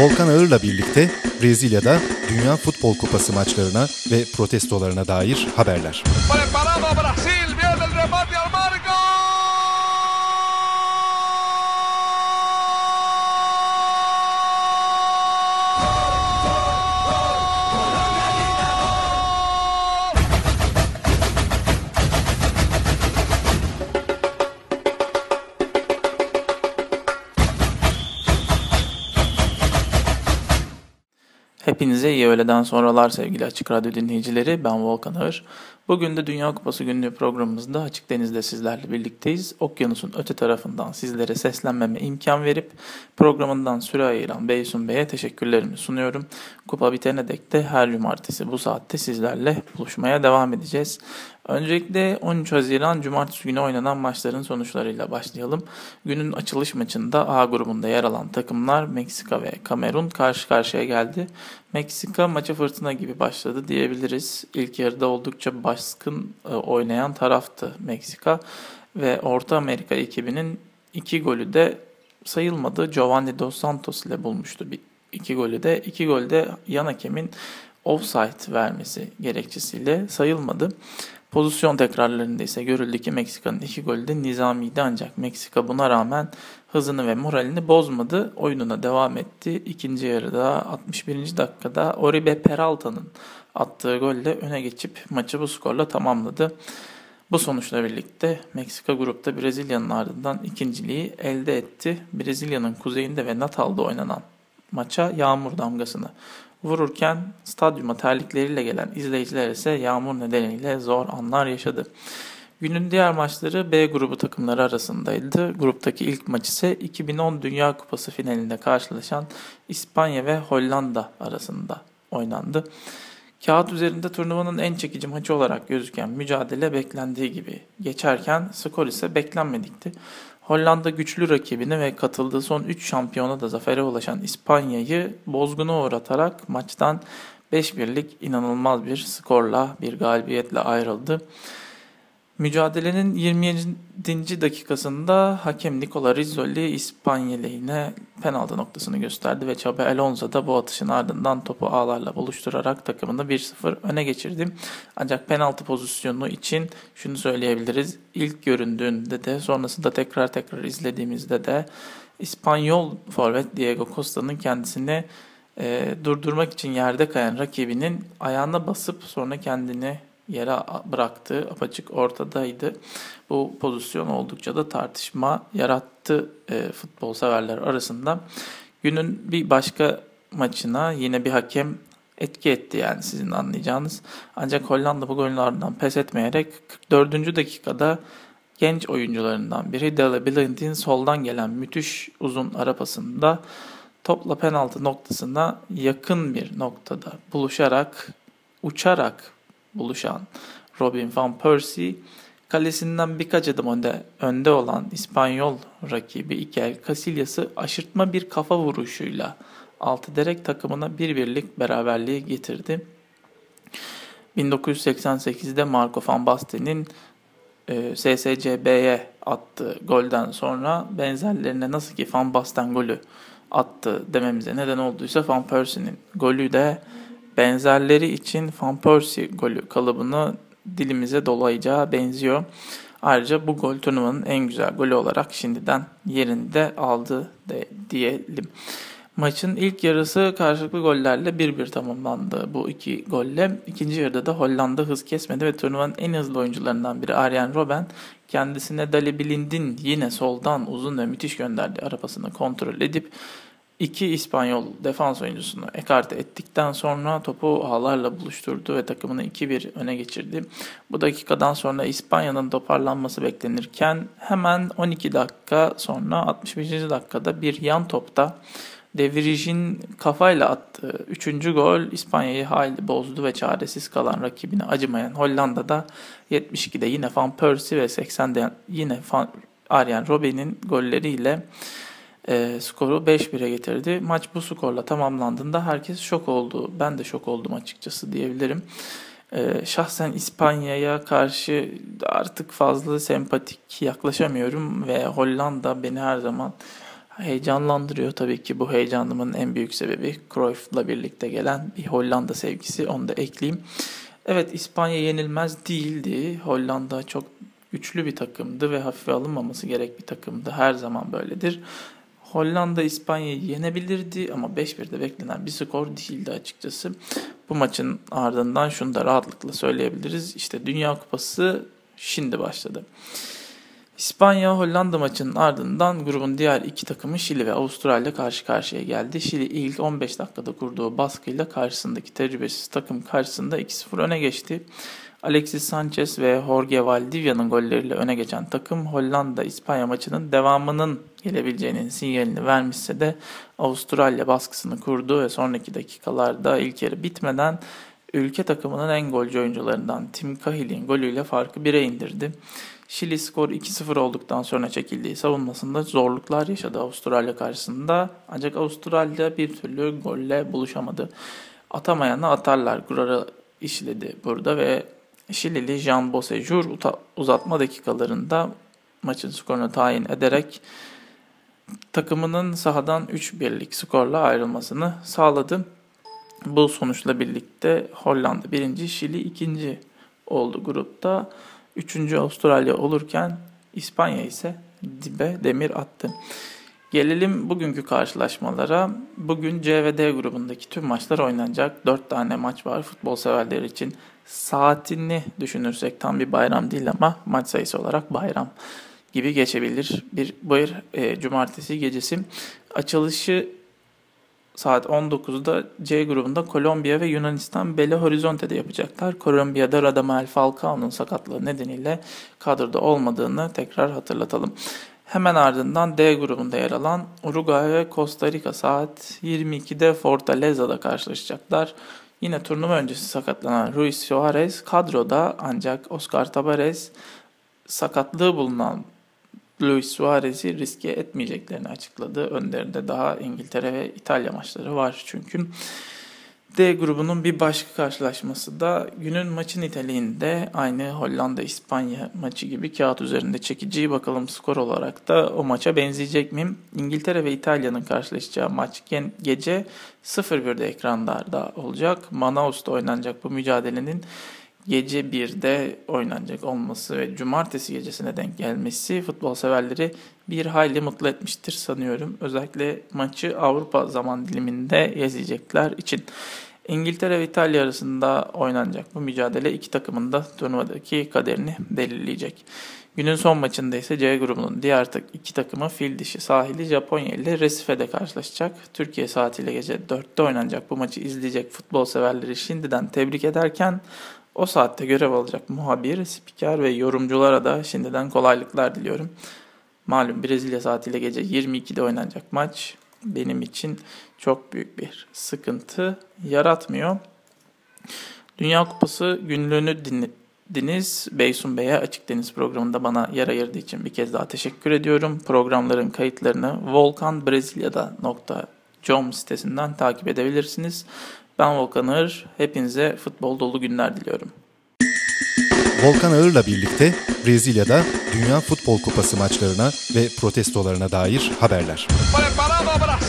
Volkan Ağır'la birlikte Brezilya'da Dünya Futbol Kupası maçlarına ve protestolarına dair haberler. Preparado Brasil, viene Hepinize iyi öğleden sonralar sevgili Açık Radyo dinleyicileri. Ben Volkan Ağır. Bugün de Dünya Kupası günlüğü programımızda Açık Deniz'de sizlerle birlikteyiz. Okyanusun öte tarafından sizlere seslenmeme imkan verip programından süre ayıran Beysun Bey'e teşekkürlerimi sunuyorum. Kupa bitene dek de her cumartesi bu saatte sizlerle buluşmaya devam edeceğiz. Öncelikle 13 Haziran Cumartesi günü oynanan maçların sonuçlarıyla başlayalım. Günün açılış maçında A grubunda yer alan takımlar Meksika ve Kamerun karşı karşıya geldi. Meksika maça fırtına gibi başladı diyebiliriz. İlk yarıda oldukça baskın e, oynayan taraftı Meksika ve Orta Amerika ekibinin iki golü de sayılmadı. Giovanni Dos Santos ile bulmuştu bir iki golü de. iki golde yan hakemin offside vermesi gerekçesiyle sayılmadı. Pozisyon tekrarlarında ise görüldü ki Meksika'nın iki golü de nizamiydi ancak Meksika buna rağmen hızını ve moralini bozmadı. Oyununa devam etti. İkinci yarıda 61. dakikada Oribe Peralta'nın attığı golle öne geçip maçı bu skorla tamamladı. Bu sonuçla birlikte Meksika grupta Brezilya'nın ardından ikinciliği elde etti. Brezilya'nın kuzeyinde ve Natal'da oynanan maça yağmur damgasını vururken stadyuma terlikleriyle gelen izleyiciler ise yağmur nedeniyle zor anlar yaşadı. Günün diğer maçları B grubu takımları arasındaydı. Gruptaki ilk maç ise 2010 Dünya Kupası finalinde karşılaşan İspanya ve Hollanda arasında oynandı. Kağıt üzerinde turnuvanın en çekici maçı olarak gözüken mücadele beklendiği gibi geçerken skor ise beklenmedikti. Hollanda güçlü rakibini ve katıldığı son 3 şampiyona da zafere ulaşan İspanya'yı bozguna uğratarak maçtan 5-1'lik inanılmaz bir skorla bir galibiyetle ayrıldı. Mücadelenin 27. dakikasında hakem Nicola Rizzoli İspanya lehine penaltı noktasını gösterdi ve Xabi Alonso da bu atışın ardından topu ağlarla buluşturarak takımını 1-0 öne geçirdi. Ancak penaltı pozisyonu için şunu söyleyebiliriz. İlk göründüğünde de sonrasında tekrar tekrar izlediğimizde de İspanyol forvet Diego Costa'nın kendisini e, durdurmak için yerde kayan rakibinin ayağına basıp sonra kendini yere bıraktığı apaçık ortadaydı. Bu pozisyon oldukça da tartışma yarattı e, futbol severler arasında. Günün bir başka maçına yine bir hakem etki etti yani sizin anlayacağınız. Ancak Hollanda bu golün pes etmeyerek 44. dakikada genç oyuncularından biri Dele Blind'in soldan gelen müthiş uzun ara pasında topla penaltı noktasına yakın bir noktada buluşarak, uçarak buluşan Robin van Persie, kalesinden birkaç adım önde, önde olan İspanyol rakibi Iker Casillas'ı aşırtma bir kafa vuruşuyla altı derek takımına bir birlik beraberliği getirdi. 1988'de Marco van Basten'in e, SSCB'ye attığı golden sonra benzerlerine nasıl ki Van Basten golü attı dememize neden olduysa Van Persie'nin golü de benzerleri için Van Persie golü kalıbını dilimize dolayacağı benziyor. Ayrıca bu gol turnuvanın en güzel golü olarak şimdiden yerinde aldı de, diyelim. Maçın ilk yarısı karşılıklı gollerle 1-1 tamamlandı bu iki golle. İkinci yarıda da Hollanda hız kesmedi ve turnuvanın en hızlı oyuncularından biri Arjen Robben kendisine Dali Blind'in yine soldan uzun ve müthiş gönderdiği arabasını kontrol edip iki İspanyol defans oyuncusunu ekarte ettikten sonra topu ağlarla buluşturdu ve takımını 2-1 öne geçirdi. Bu dakikadan sonra İspanya'nın toparlanması beklenirken hemen 12 dakika sonra 65. dakikada bir yan topta Devirij'in kafayla attığı 3. gol İspanya'yı hayli bozdu ve çaresiz kalan rakibine acımayan Hollanda'da 72'de yine Van Persie ve 80'de yine Van Arjen Robben'in golleriyle e, skoru 5-1'e getirdi. Maç bu skorla tamamlandığında herkes şok oldu. Ben de şok oldum açıkçası diyebilirim. E, şahsen İspanya'ya karşı artık fazla sempatik yaklaşamıyorum ve Hollanda beni her zaman heyecanlandırıyor. Tabii ki bu heyecanımın en büyük sebebi Cruyff'la birlikte gelen bir Hollanda sevgisi. Onu da ekleyeyim. Evet İspanya yenilmez değildi. Hollanda çok güçlü bir takımdı ve hafife alınmaması gerek bir takımdı. Her zaman böyledir. Hollanda İspanya'yı yenebilirdi ama 5-1'de beklenen bir skor değildi açıkçası. Bu maçın ardından şunu da rahatlıkla söyleyebiliriz. İşte Dünya Kupası şimdi başladı. İspanya Hollanda maçının ardından grubun diğer iki takımı Şili ve Avustralya karşı karşıya geldi. Şili ilk 15 dakikada kurduğu baskıyla karşısındaki tecrübesiz takım karşısında 2-0 öne geçti. Alexis Sanchez ve Jorge Valdivia'nın golleriyle öne geçen takım Hollanda-İspanya maçının devamının gelebileceğinin sinyalini vermişse de Avustralya baskısını kurdu ve sonraki dakikalarda ilk yarı bitmeden ülke takımının en golcü oyuncularından Tim Cahill'in golüyle farkı 1'e indirdi. Şili skor 2-0 olduktan sonra çekildiği savunmasında zorluklar yaşadı Avustralya karşısında. Ancak Avustralya bir türlü golle buluşamadı. Atamayana atarlar kurarı işledi burada ve Şilili Jean Bosejur uzatma dakikalarında maçın skorunu tayin ederek takımının sahadan 3-1'lik skorla ayrılmasını sağladı. Bu sonuçla birlikte Hollanda birinci, Şili ikinci oldu grupta. Üçüncü Avustralya olurken İspanya ise dibe demir attı. Gelelim bugünkü karşılaşmalara. Bugün C ve D grubundaki tüm maçlar oynanacak. 4 tane maç var futbol severler için. Saatini düşünürsek tam bir bayram değil ama maç sayısı olarak bayram gibi geçebilir. Bir bayır e, cumartesi gecesi açılışı saat 19'da C grubunda Kolombiya ve Yunanistan Belo Horizonte'de yapacaklar. Kolombiya'da Radamel Falcao'nun sakatlığı nedeniyle kadroda olmadığını tekrar hatırlatalım. Hemen ardından D grubunda yer alan Uruguay ve Costa Rica saat 22'de Fortaleza'da karşılaşacaklar. Yine turnuva öncesi sakatlanan Luis Suarez kadroda ancak Oscar Tabarez sakatlığı bulunan Luis Suarez'i riske etmeyeceklerini açıkladı. Önlerinde daha İngiltere ve İtalya maçları var çünkü. D grubunun bir başka karşılaşması da günün maçı niteliğinde aynı Hollanda-İspanya maçı gibi kağıt üzerinde çekici bakalım skor olarak da o maça benzeyecek mi? İngiltere ve İtalya'nın karşılaşacağı maç gece 0-1'de ekranlarda olacak. Manaus'ta oynanacak bu mücadelenin gece 1'de oynanacak olması ve cumartesi gecesine denk gelmesi futbol severleri bir hayli mutlu etmiştir sanıyorum. Özellikle maçı Avrupa zaman diliminde izleyecekler için. İngiltere ve İtalya arasında oynanacak bu mücadele iki takımın da turnuvadaki kaderini belirleyecek. Günün son maçında ise C grubunun diğer iki takımı fil dişi sahili Japonya ile Resife'de karşılaşacak. Türkiye saatiyle gece 4'te oynanacak bu maçı izleyecek futbol severleri şimdiden tebrik ederken o saatte görev alacak muhabir, spiker ve yorumculara da şimdiden kolaylıklar diliyorum. Malum Brezilya saatiyle gece 22'de oynanacak maç benim için çok büyük bir sıkıntı yaratmıyor. Dünya Kupası günlüğünü dinlediniz. Beysun Bey'e Açık Deniz programında bana yer ayırdığı için bir kez daha teşekkür ediyorum. Programların kayıtlarını volkanbrezilya'da.com sitesinden takip edebilirsiniz. Ben Volkan Ağır. Hepinize futbol dolu günler diliyorum. Volkan Ağır'la birlikte Brezilya'da Dünya Futbol Kupası maçlarına ve protestolarına dair haberler. Preparado